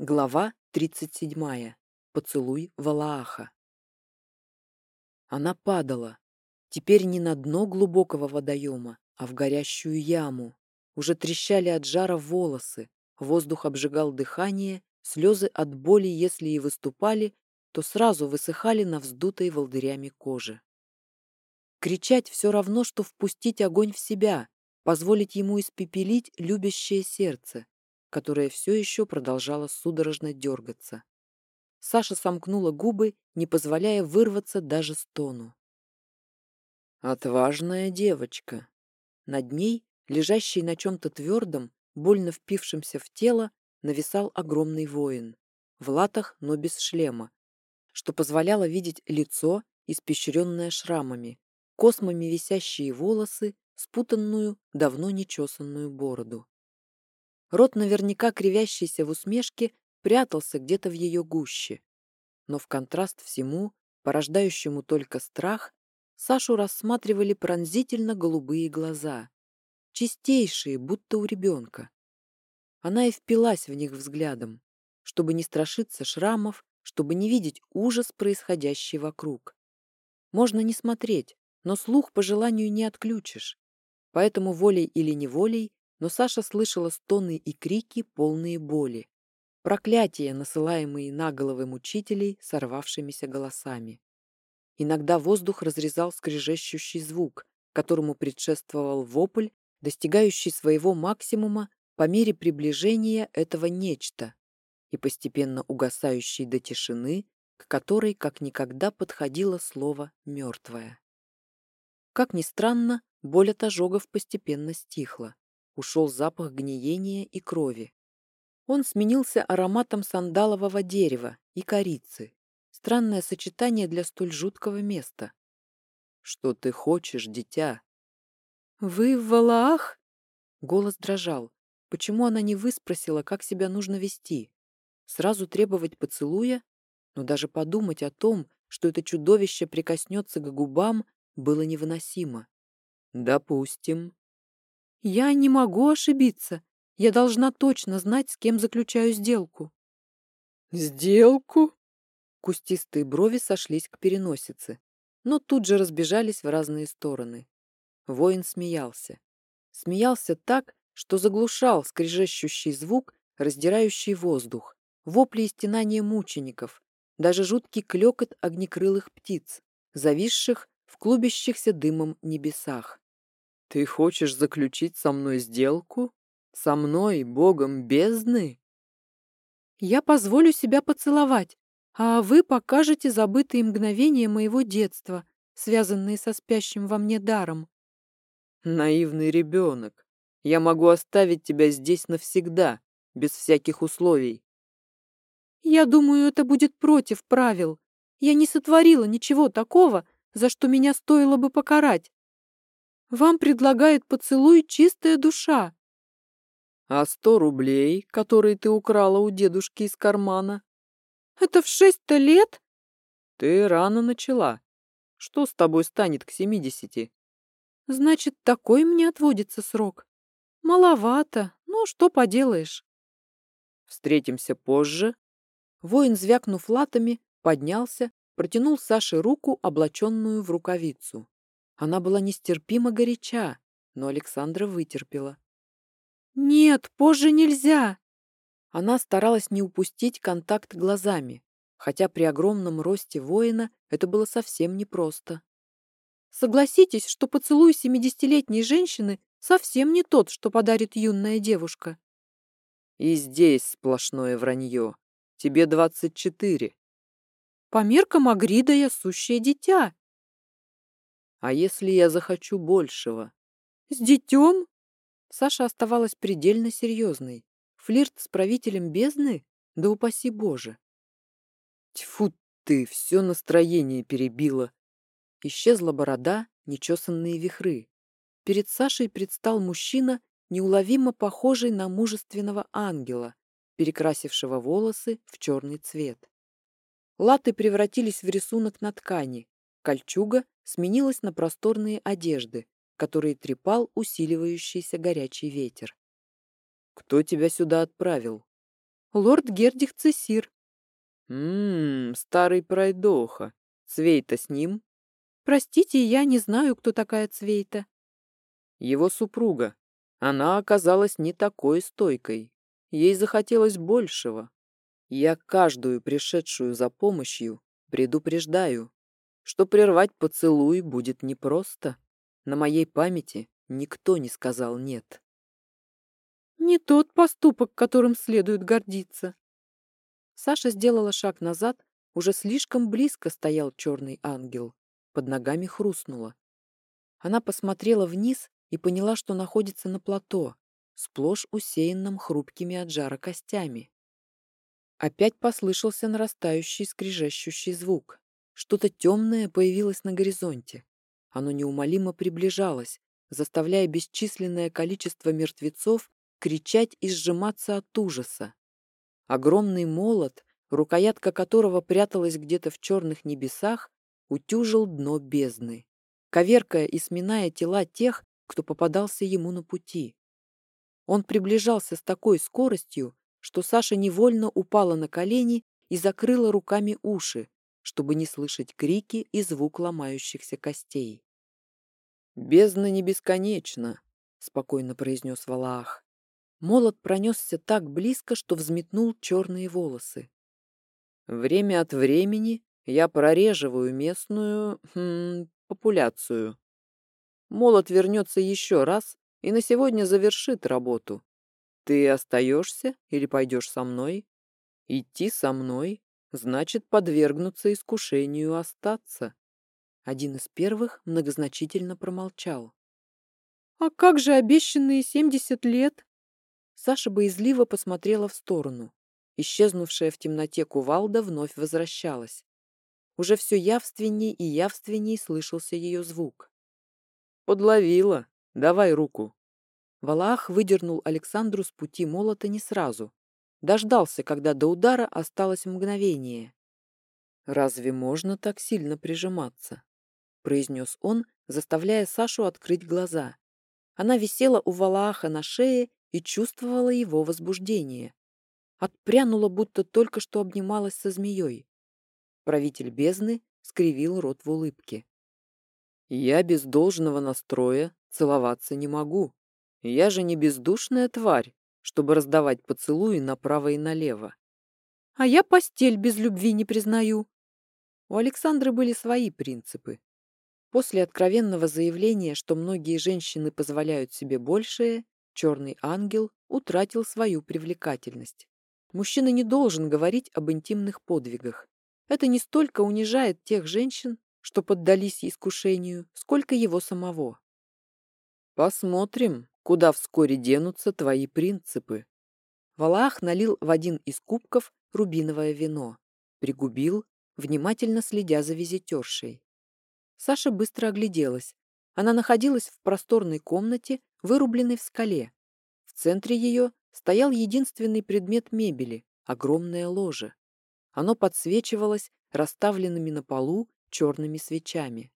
Глава 37. Поцелуй Валааха. Она падала. Теперь не на дно глубокого водоема, а в горящую яму. Уже трещали от жара волосы, воздух обжигал дыхание, слезы от боли, если и выступали, то сразу высыхали на вздутой волдырями коже. Кричать все равно, что впустить огонь в себя, позволить ему испепелить любящее сердце, которая все еще продолжала судорожно дергаться. Саша сомкнула губы, не позволяя вырваться даже стону. «Отважная девочка!» Над ней, лежащий на чем-то твердом, больно впившемся в тело, нависал огромный воин. В латах, но без шлема, что позволяло видеть лицо, испещренное шрамами, космами висящие волосы, спутанную, давно нечесанную бороду. Рот, наверняка кривящийся в усмешке, прятался где-то в ее гуще. Но в контраст всему, порождающему только страх, Сашу рассматривали пронзительно голубые глаза, чистейшие, будто у ребенка. Она и впилась в них взглядом, чтобы не страшиться шрамов, чтобы не видеть ужас, происходящий вокруг. Можно не смотреть, но слух по желанию не отключишь. Поэтому волей или неволей но Саша слышала стоны и крики, полные боли. Проклятия, насылаемые на головы мучителей сорвавшимися голосами. Иногда воздух разрезал скрежещущий звук, которому предшествовал вопль, достигающий своего максимума по мере приближения этого нечто и постепенно угасающий до тишины, к которой как никогда подходило слово «мертвое». Как ни странно, боль от ожогов постепенно стихла ушел запах гниения и крови. Он сменился ароматом сандалового дерева и корицы. Странное сочетание для столь жуткого места. «Что ты хочешь, дитя?» «Вы в Валаах?» Голос дрожал. Почему она не выспросила, как себя нужно вести? Сразу требовать поцелуя? Но даже подумать о том, что это чудовище прикоснется к губам, было невыносимо. «Допустим», я не могу ошибиться. Я должна точно знать, с кем заключаю сделку. Сделку? Кустистые брови сошлись к переносице, но тут же разбежались в разные стороны. Воин смеялся. Смеялся так, что заглушал скрежещущий звук, раздирающий воздух, вопли и стенания мучеников, даже жуткий клекот огнекрылых птиц, зависших в клубящихся дымом небесах. Ты хочешь заключить со мной сделку? Со мной, богом бездны? Я позволю себя поцеловать, а вы покажете забытые мгновения моего детства, связанные со спящим во мне даром. Наивный ребенок. Я могу оставить тебя здесь навсегда, без всяких условий. Я думаю, это будет против правил. Я не сотворила ничего такого, за что меня стоило бы покарать. Вам предлагает поцелуй чистая душа. А сто рублей, которые ты украла у дедушки из кармана? Это в шесть-то лет? Ты рано начала. Что с тобой станет к семидесяти? Значит, такой мне отводится срок. Маловато, но что поделаешь. Встретимся позже. Воин, звякнув латами, поднялся, протянул Саше руку, облаченную в рукавицу. Она была нестерпимо горяча, но Александра вытерпела. «Нет, позже нельзя!» Она старалась не упустить контакт глазами, хотя при огромном росте воина это было совсем непросто. «Согласитесь, что поцелуй семидесятилетней женщины совсем не тот, что подарит юная девушка». «И здесь сплошное вранье. Тебе двадцать четыре». «По меркам Агрида я сущее дитя», а если я захочу большего? С детем? Саша оставалась предельно серьезной. Флирт с правителем бездны? Да упаси Боже. Тьфу ты, все настроение перебило. Исчезла борода, нечесанные вихры. Перед Сашей предстал мужчина, неуловимо похожий на мужественного ангела, перекрасившего волосы в черный цвет. Латы превратились в рисунок на ткани, кольчуга сменилась на просторные одежды, которые трепал усиливающийся горячий ветер. «Кто тебя сюда отправил?» лорд Гердих Цесир. Ммм, старый пройдоха. Цвейта с ним? Простите, я не знаю, кто такая Цвейта. Его супруга. Она оказалась не такой стойкой. Ей захотелось большего. Я каждую пришедшую за помощью предупреждаю, что прервать поцелуй будет непросто. На моей памяти никто не сказал «нет». Не тот поступок, которым следует гордиться. Саша сделала шаг назад, уже слишком близко стоял черный ангел. Под ногами хрустнуло. Она посмотрела вниз и поняла, что находится на плато, сплошь усеянном хрупкими от жара костями. Опять послышался нарастающий скрижащущий звук. Что-то темное появилось на горизонте. Оно неумолимо приближалось, заставляя бесчисленное количество мертвецов кричать и сжиматься от ужаса. Огромный молот, рукоятка которого пряталась где-то в черных небесах, утюжил дно бездны, коверкая и сминая тела тех, кто попадался ему на пути. Он приближался с такой скоростью, что Саша невольно упала на колени и закрыла руками уши, чтобы не слышать крики и звук ломающихся костей. «Бездна не бесконечна», — спокойно произнес Валаах. Молот пронесся так близко, что взметнул черные волосы. «Время от времени я прореживаю местную хм, популяцию. Молот вернется еще раз и на сегодня завершит работу. Ты остаешься или пойдешь со мной? Идти со мной значит подвергнуться искушению остаться». Один из первых многозначительно промолчал. «А как же обещанные семьдесят лет?» Саша боязливо посмотрела в сторону. Исчезнувшая в темноте кувалда вновь возвращалась. Уже все явственней и явственней слышался ее звук. «Подловила! Давай руку!» Валаах выдернул Александру с пути молота не сразу. Дождался, когда до удара осталось мгновение. «Разве можно так сильно прижиматься?» произнес он, заставляя Сашу открыть глаза. Она висела у Валааха на шее и чувствовала его возбуждение. Отпрянула, будто только что обнималась со змеей. Правитель бездны скривил рот в улыбке. «Я без должного настроя целоваться не могу. Я же не бездушная тварь, чтобы раздавать поцелуи направо и налево. А я постель без любви не признаю». У Александры были свои принципы. После откровенного заявления, что многие женщины позволяют себе большее, черный ангел утратил свою привлекательность. Мужчина не должен говорить об интимных подвигах. Это не столько унижает тех женщин, что поддались искушению, сколько его самого. Посмотрим, куда вскоре денутся твои принципы. Валах налил в один из кубков рубиновое вино, пригубил, внимательно следя за визитершей. Саша быстро огляделась. Она находилась в просторной комнате, вырубленной в скале. В центре ее стоял единственный предмет мебели – огромное ложе. Оно подсвечивалось расставленными на полу черными свечами.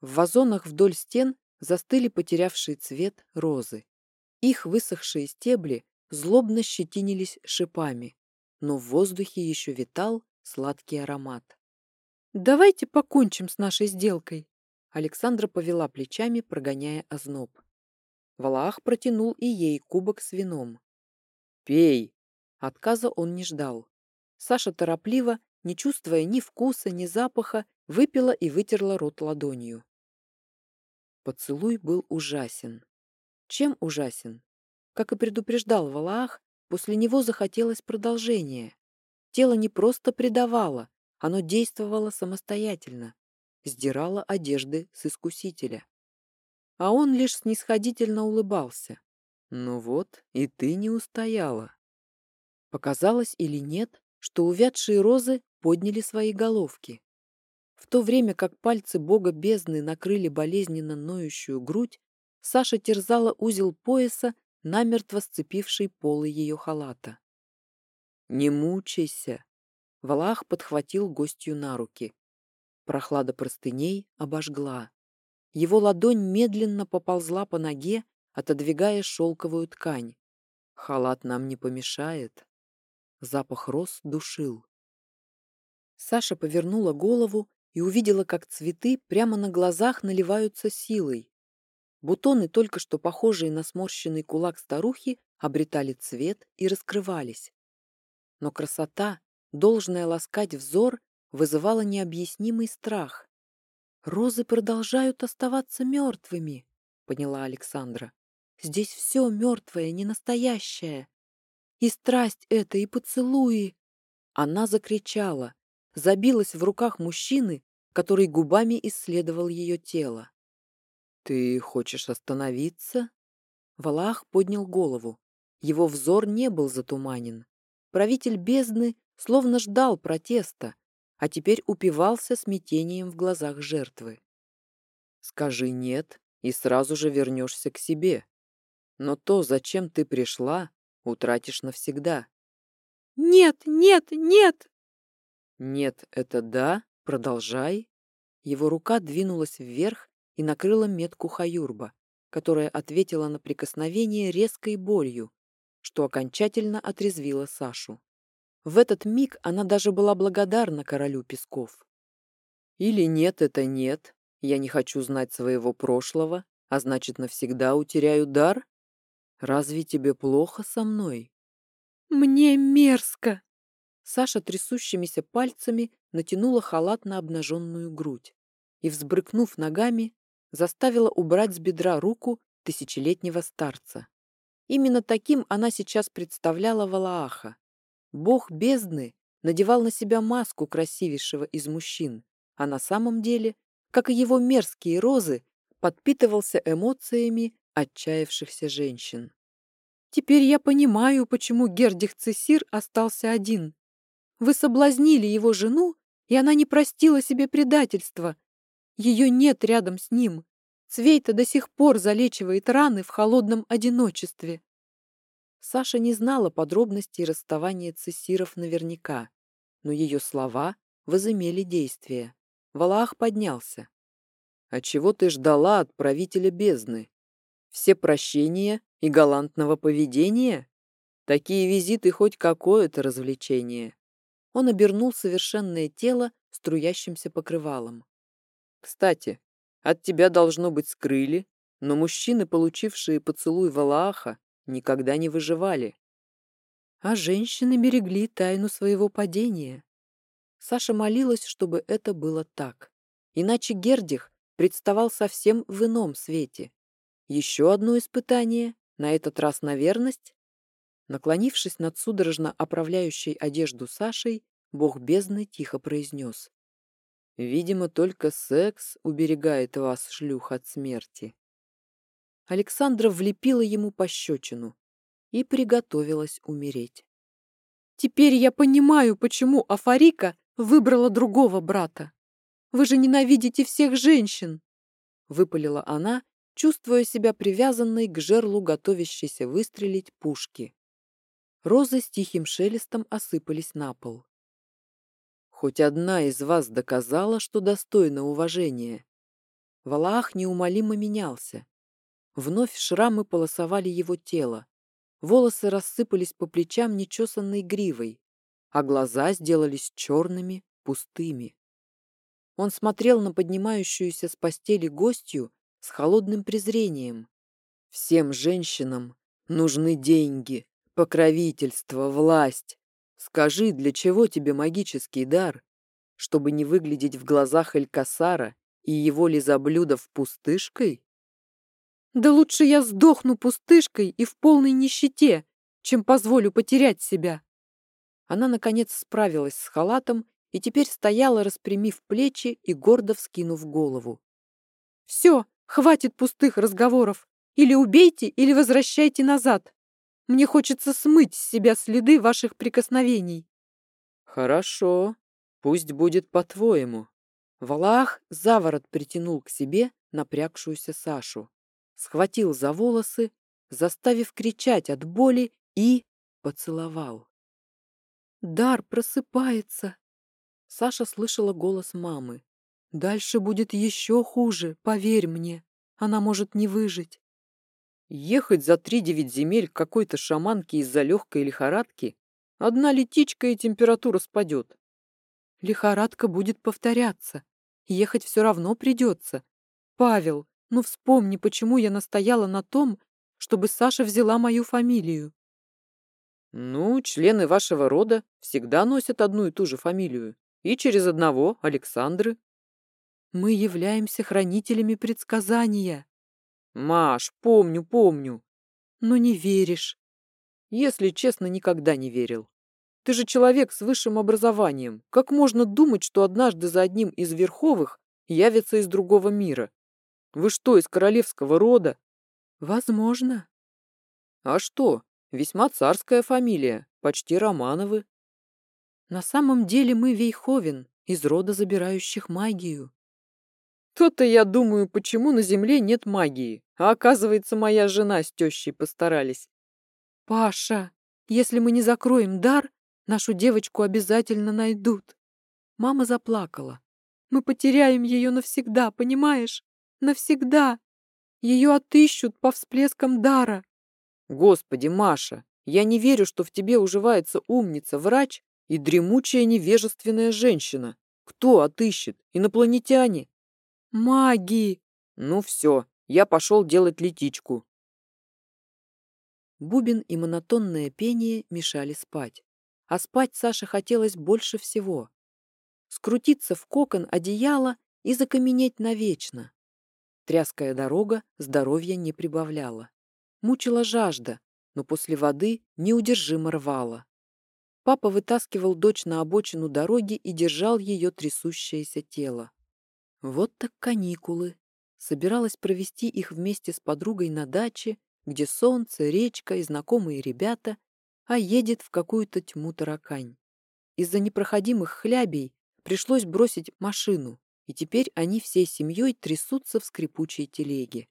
В вазонах вдоль стен застыли потерявшие цвет розы. Их высохшие стебли злобно щетинились шипами, но в воздухе еще витал сладкий аромат. «Давайте покончим с нашей сделкой!» Александра повела плечами, прогоняя озноб. Валаах протянул и ей кубок с вином. «Пей!» Отказа он не ждал. Саша торопливо, не чувствуя ни вкуса, ни запаха, выпила и вытерла рот ладонью. Поцелуй был ужасен. Чем ужасен? Как и предупреждал Валаах, после него захотелось продолжения. Тело не просто предавало, оно действовало самостоятельно, сдирало одежды с искусителя а он лишь снисходительно улыбался. «Ну вот, и ты не устояла». Показалось или нет, что увядшие розы подняли свои головки. В то время как пальцы бога бездны накрыли болезненно ноющую грудь, Саша терзала узел пояса, намертво сцепивший полы ее халата. «Не мучайся!» Валах подхватил гостью на руки. Прохлада простыней обожгла. Его ладонь медленно поползла по ноге, отодвигая шелковую ткань. Халат нам не помешает. Запах роз душил. Саша повернула голову и увидела, как цветы прямо на глазах наливаются силой. Бутоны, только что похожие на сморщенный кулак старухи, обретали цвет и раскрывались. Но красота, должная ласкать взор, вызывала необъяснимый страх. «Розы продолжают оставаться мертвыми», — поняла Александра. «Здесь все мертвое, не настоящее. И страсть эта, и поцелуи!» Она закричала, забилась в руках мужчины, который губами исследовал ее тело. «Ты хочешь остановиться?» Валах поднял голову. Его взор не был затуманен. Правитель бездны словно ждал протеста, а теперь упивался смятением в глазах жертвы. «Скажи «нет», и сразу же вернешься к себе. Но то, зачем ты пришла, утратишь навсегда». «Нет, нет, нет!» «Нет, это да, продолжай». Его рука двинулась вверх и накрыла метку Хаюрба, которая ответила на прикосновение резкой болью, что окончательно отрезвило Сашу. В этот миг она даже была благодарна королю Песков. «Или нет, это нет. Я не хочу знать своего прошлого, а значит, навсегда утеряю дар? Разве тебе плохо со мной?» «Мне мерзко!» Саша трясущимися пальцами натянула халат на обнаженную грудь и, взбрыкнув ногами, заставила убрать с бедра руку тысячелетнего старца. Именно таким она сейчас представляла Валааха. Бог бездны надевал на себя маску красивейшего из мужчин, а на самом деле, как и его мерзкие розы, подпитывался эмоциями отчаявшихся женщин. «Теперь я понимаю, почему Гердих Цесир остался один. Вы соблазнили его жену, и она не простила себе предательства. Ее нет рядом с ним. Цвейта до сих пор залечивает раны в холодном одиночестве. Саша не знала подробностей расставания цессиров наверняка, но ее слова возымели действие. Валаах поднялся. «А чего ты ждала от правителя бездны? Все прощения и галантного поведения? Такие визиты хоть какое-то развлечение. Он обернул совершенное тело струящимся покрывалом. «Кстати, от тебя должно быть скрыли, но мужчины, получившие поцелуй Валааха, никогда не выживали. А женщины берегли тайну своего падения. Саша молилась, чтобы это было так. Иначе Гердих представал совсем в ином свете. Еще одно испытание, на этот раз на верность, Наклонившись над судорожно оправляющей одежду Сашей, бог бездны тихо произнес. «Видимо, только секс уберегает вас, шлюх, от смерти». Александра влепила ему пощечину и приготовилась умереть. «Теперь я понимаю, почему Афарика выбрала другого брата. Вы же ненавидите всех женщин!» Выпалила она, чувствуя себя привязанной к жерлу готовящейся выстрелить пушки. Розы с тихим шелестом осыпались на пол. «Хоть одна из вас доказала, что достойна уважения». Валаах неумолимо менялся. Вновь шрамы полосовали его тело. Волосы рассыпались по плечам нечесанной гривой, а глаза сделались черными, пустыми. Он смотрел на поднимающуюся с постели гостью с холодным презрением. «Всем женщинам нужны деньги», Покровительство, власть. Скажи, для чего тебе магический дар? Чтобы не выглядеть в глазах Элькасара и его лизоблюдов пустышкой? Да лучше я сдохну пустышкой и в полной нищете, чем позволю потерять себя. Она, наконец, справилась с халатом и теперь стояла, распрямив плечи и гордо вскинув голову. «Все, хватит пустых разговоров. Или убейте, или возвращайте назад. Мне хочется смыть с себя следы ваших прикосновений. Хорошо, пусть будет по-твоему. Валах заворот притянул к себе напрягшуюся Сашу, схватил за волосы, заставив кричать от боли и поцеловал. Дар просыпается. Саша слышала голос мамы. Дальше будет еще хуже, поверь мне. Она может не выжить. Ехать за три девять земель к какой-то шаманке из-за легкой лихорадки? Одна летичка и температура спадет. Лихорадка будет повторяться. Ехать все равно придется. Павел, ну вспомни, почему я настояла на том, чтобы Саша взяла мою фамилию. Ну, члены вашего рода всегда носят одну и ту же фамилию. И через одного Александры. Мы являемся хранителями предсказания. Маш, помню, помню. Но не веришь. Если честно, никогда не верил. Ты же человек с высшим образованием. Как можно думать, что однажды за одним из верховых явится из другого мира? Вы что, из королевского рода? Возможно. А что? Весьма царская фамилия, почти Романовы. На самом деле мы Вейховен, из рода забирающих магию. То-то я думаю, почему на земле нет магии, а оказывается, моя жена с тещей постарались. Паша, если мы не закроем дар, нашу девочку обязательно найдут. Мама заплакала. Мы потеряем ее навсегда, понимаешь? Навсегда. Ее отыщут по всплескам дара. Господи, Маша, я не верю, что в тебе уживается умница, врач и дремучая невежественная женщина. Кто отыщет? Инопланетяне? Маги! Ну все, я пошел делать летичку. Бубен и монотонное пение мешали спать. А спать Саше хотелось больше всего. Скрутиться в кокон одеяла и закаменеть навечно. Тряская дорога здоровья не прибавляла. Мучила жажда, но после воды неудержимо рвала. Папа вытаскивал дочь на обочину дороги и держал ее трясущееся тело. Вот так каникулы. Собиралась провести их вместе с подругой на даче, где солнце, речка и знакомые ребята, а едет в какую-то тьму таракань. Из-за непроходимых хлябей пришлось бросить машину и теперь они всей семьей трясутся в скрипучей телеге.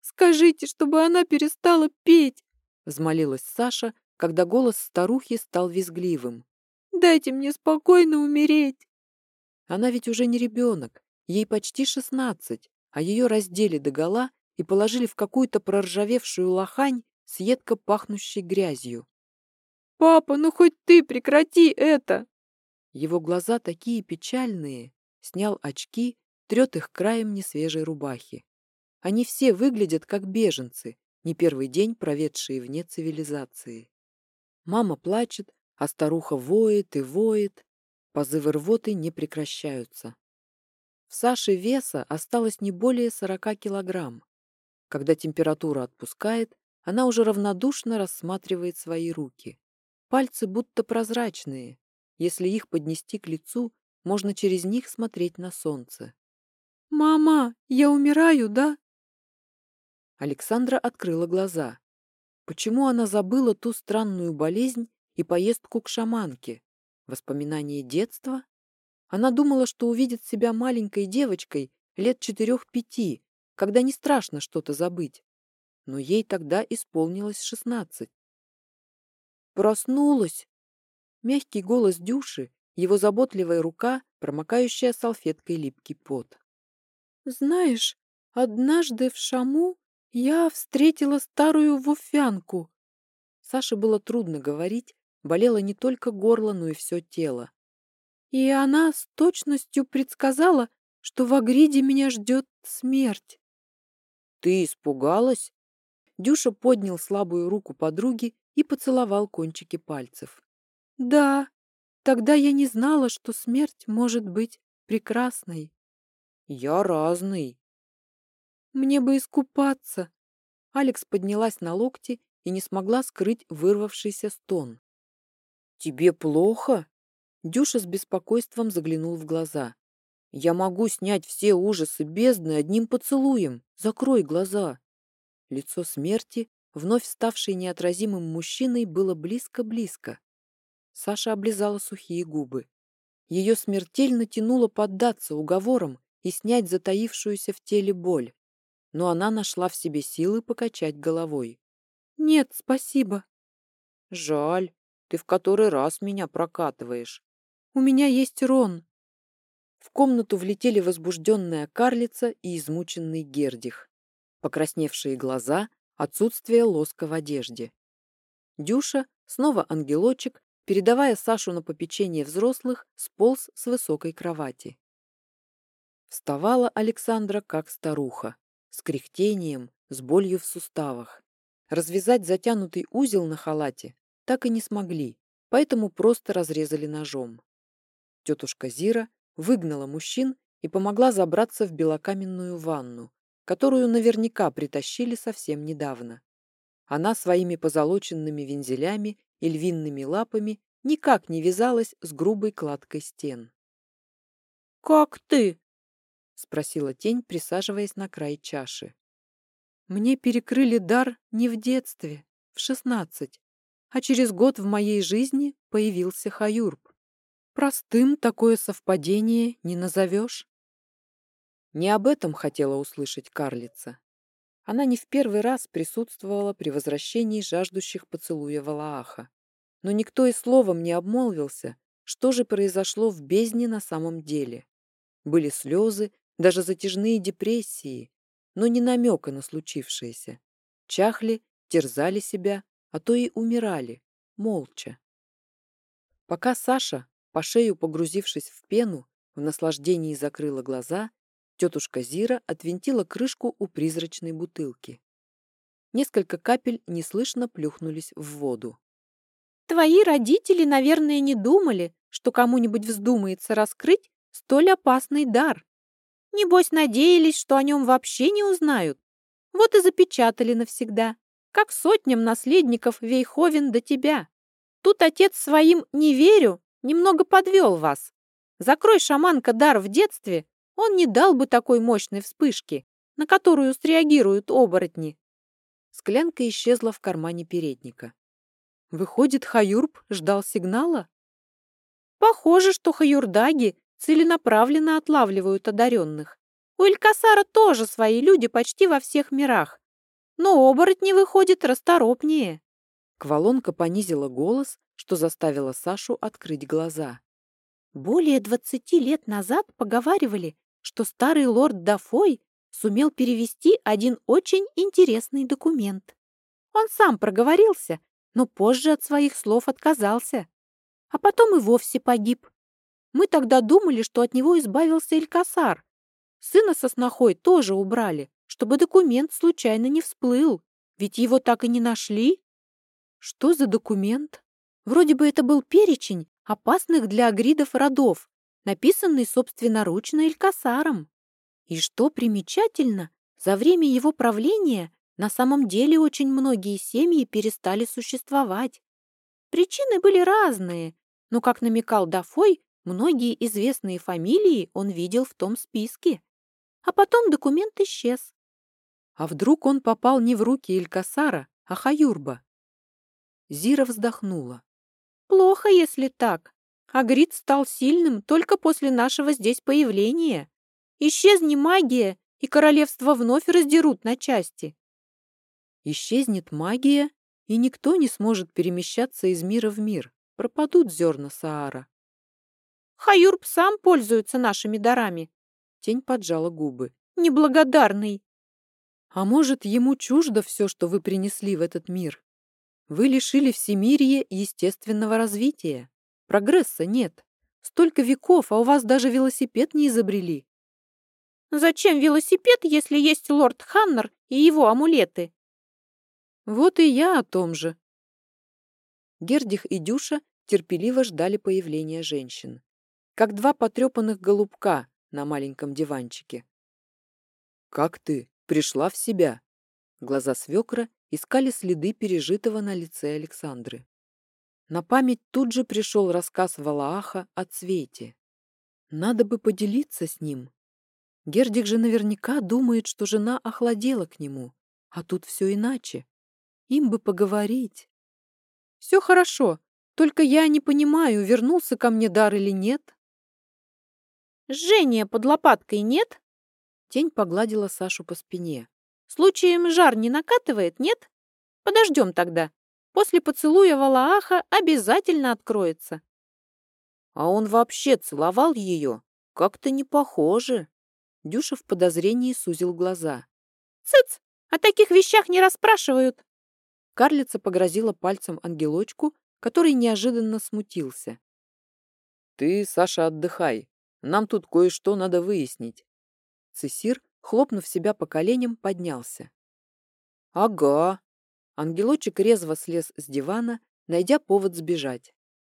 «Скажите, чтобы она перестала петь!» — взмолилась Саша, когда голос старухи стал визгливым. «Дайте мне спокойно умереть!» Она ведь уже не ребенок, ей почти шестнадцать, а ее раздели догола и положили в какую-то проржавевшую лохань с едко пахнущей грязью. «Папа, ну хоть ты прекрати это!» Его глаза такие печальные, снял очки, трет их краем несвежей рубахи. Они все выглядят как беженцы, не первый день проведшие вне цивилизации. Мама плачет, а старуха воет и воет. Позывы рвоты не прекращаются. В Саше веса осталось не более 40 килограмм. Когда температура отпускает, она уже равнодушно рассматривает свои руки. Пальцы будто прозрачные. Если их поднести к лицу, можно через них смотреть на солнце. «Мама, я умираю, да?» Александра открыла глаза. Почему она забыла ту странную болезнь и поездку к шаманке? Воспоминания детства? Она думала, что увидит себя маленькой девочкой лет четырех-пяти, когда не страшно что-то забыть. Но ей тогда исполнилось шестнадцать. Проснулась! Мягкий голос Дюши его заботливая рука, промокающая салфеткой липкий пот. «Знаешь, однажды в Шаму я встретила старую вуфянку». Саше было трудно говорить, болело не только горло, но и все тело. И она с точностью предсказала, что в Агриде меня ждет смерть. «Ты испугалась?» Дюша поднял слабую руку подруги и поцеловал кончики пальцев. «Да, Тогда я не знала, что смерть может быть прекрасной. Я разный. Мне бы искупаться. Алекс поднялась на локти и не смогла скрыть вырвавшийся стон. Тебе плохо? Дюша с беспокойством заглянул в глаза. Я могу снять все ужасы бездны одним поцелуем. Закрой глаза. Лицо смерти, вновь ставшей неотразимым мужчиной, было близко-близко. Саша облизала сухие губы. Ее смертельно тянуло поддаться уговорам и снять затаившуюся в теле боль. Но она нашла в себе силы покачать головой. «Нет, спасибо». «Жаль, ты в который раз меня прокатываешь». «У меня есть Рон». В комнату влетели возбужденная карлица и измученный Гердих. Покрасневшие глаза, отсутствие лоска в одежде. Дюша, снова ангелочек, передавая Сашу на попечение взрослых, сполз с высокой кровати. Вставала Александра как старуха, с кряхтением, с болью в суставах. Развязать затянутый узел на халате так и не смогли, поэтому просто разрезали ножом. Тетушка Зира выгнала мужчин и помогла забраться в белокаменную ванну, которую наверняка притащили совсем недавно. Она своими позолоченными вензелями и львиными лапами никак не вязалась с грубой кладкой стен. «Как ты?» — спросила тень, присаживаясь на край чаши. «Мне перекрыли дар не в детстве, в шестнадцать, а через год в моей жизни появился Хаюрб. Простым такое совпадение не назовешь». Не об этом хотела услышать карлица. Она не в первый раз присутствовала при возвращении жаждущих поцелуя Валааха. Но никто и словом не обмолвился, что же произошло в бездне на самом деле. Были слезы, даже затяжные депрессии, но не намека на случившееся. Чахли, терзали себя, а то и умирали, молча. Пока Саша, по шею погрузившись в пену, в наслаждении закрыла глаза, Тетушка Зира отвинтила крышку у призрачной бутылки. Несколько капель неслышно плюхнулись в воду. «Твои родители, наверное, не думали, что кому-нибудь вздумается раскрыть столь опасный дар. Небось, надеялись, что о нем вообще не узнают. Вот и запечатали навсегда, как сотням наследников Вейховен до тебя. Тут отец своим «не верю» немного подвел вас. Закрой шаманка дар в детстве, он не дал бы такой мощной вспышки, на которую среагируют оборотни. Склянка исчезла в кармане передника. Выходит, Хаюрб ждал сигнала? Похоже, что хаюрдаги целенаправленно отлавливают одаренных. У Илькасара тоже свои люди почти во всех мирах. Но оборотни выходит расторопнее. Квалонка понизила голос, что заставило Сашу открыть глаза. Более двадцати лет назад поговаривали, что старый лорд Дафой сумел перевести один очень интересный документ. Он сам проговорился, но позже от своих слов отказался. А потом и вовсе погиб. Мы тогда думали, что от него избавился Элькасар. Сына со снохой тоже убрали, чтобы документ случайно не всплыл, ведь его так и не нашли. Что за документ? Вроде бы это был перечень опасных для агридов родов, написанный собственноручно Элькасаром. И что примечательно, за время его правления на самом деле очень многие семьи перестали существовать. Причины были разные, но, как намекал Дафой, многие известные фамилии он видел в том списке. А потом документ исчез. А вдруг он попал не в руки Элькасара, а Хаюрба? Зира вздохнула. Плохо, если так. Агрид стал сильным только после нашего здесь появления. Исчезни магия, и королевство вновь раздерут на части. Исчезнет магия, и никто не сможет перемещаться из мира в мир. Пропадут зерна Саара. Хаюрб сам пользуется нашими дарами. Тень поджала губы. Неблагодарный. А может, ему чуждо все, что вы принесли в этот мир? Вы лишили всемирье естественного развития. Прогресса нет. Столько веков, а у вас даже велосипед не изобрели. Зачем велосипед, если есть лорд Ханнер и его амулеты? Вот и я о том же. Гердих и Дюша терпеливо ждали появления женщин, как два потрепанных голубка на маленьком диванчике. «Как ты? Пришла в себя?» Глаза свекра искали следы пережитого на лице Александры. На память тут же пришел рассказ Валааха о цвете. Надо бы поделиться с ним. Гердик же наверняка думает, что жена охладела к нему, а тут все иначе. Им бы поговорить. Все хорошо, только я не понимаю, вернулся ко мне дар или нет. Жжение под лопаткой нет? Тень погладила Сашу по спине. Случаем жар не накатывает, нет? Подождем тогда. После поцелуя Валааха обязательно откроется. А он вообще целовал ее? Как-то не похоже. Дюша в подозрении сузил глаза. Цыц! О таких вещах не расспрашивают. Карлица погрозила пальцем ангелочку, который неожиданно смутился. «Ты, Саша, отдыхай. Нам тут кое-что надо выяснить». Цесир, хлопнув себя по коленям, поднялся. «Ага». Ангелочек резво слез с дивана, найдя повод сбежать.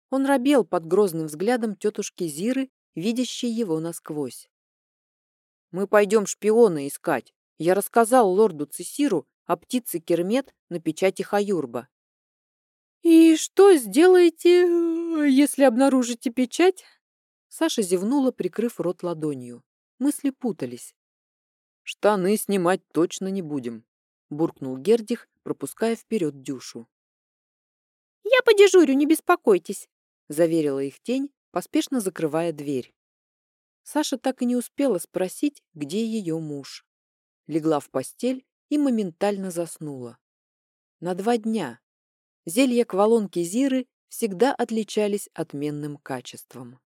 Он робел под грозным взглядом тетушки Зиры, видящей его насквозь. «Мы пойдем шпиона искать. Я рассказал лорду Цесиру о птице Кермет на печати Хаюрба». «И что сделаете, если обнаружите печать?» Саша зевнула, прикрыв рот ладонью. Мысли путались. «Штаны снимать точно не будем», — буркнул Гердих, пропуская вперед Дюшу. «Я подежурю, не беспокойтесь», — заверила их тень, поспешно закрывая дверь. Саша так и не успела спросить, где ее муж. Легла в постель и моментально заснула. На два дня. Зелья квалонки Зиры всегда отличались отменным качеством.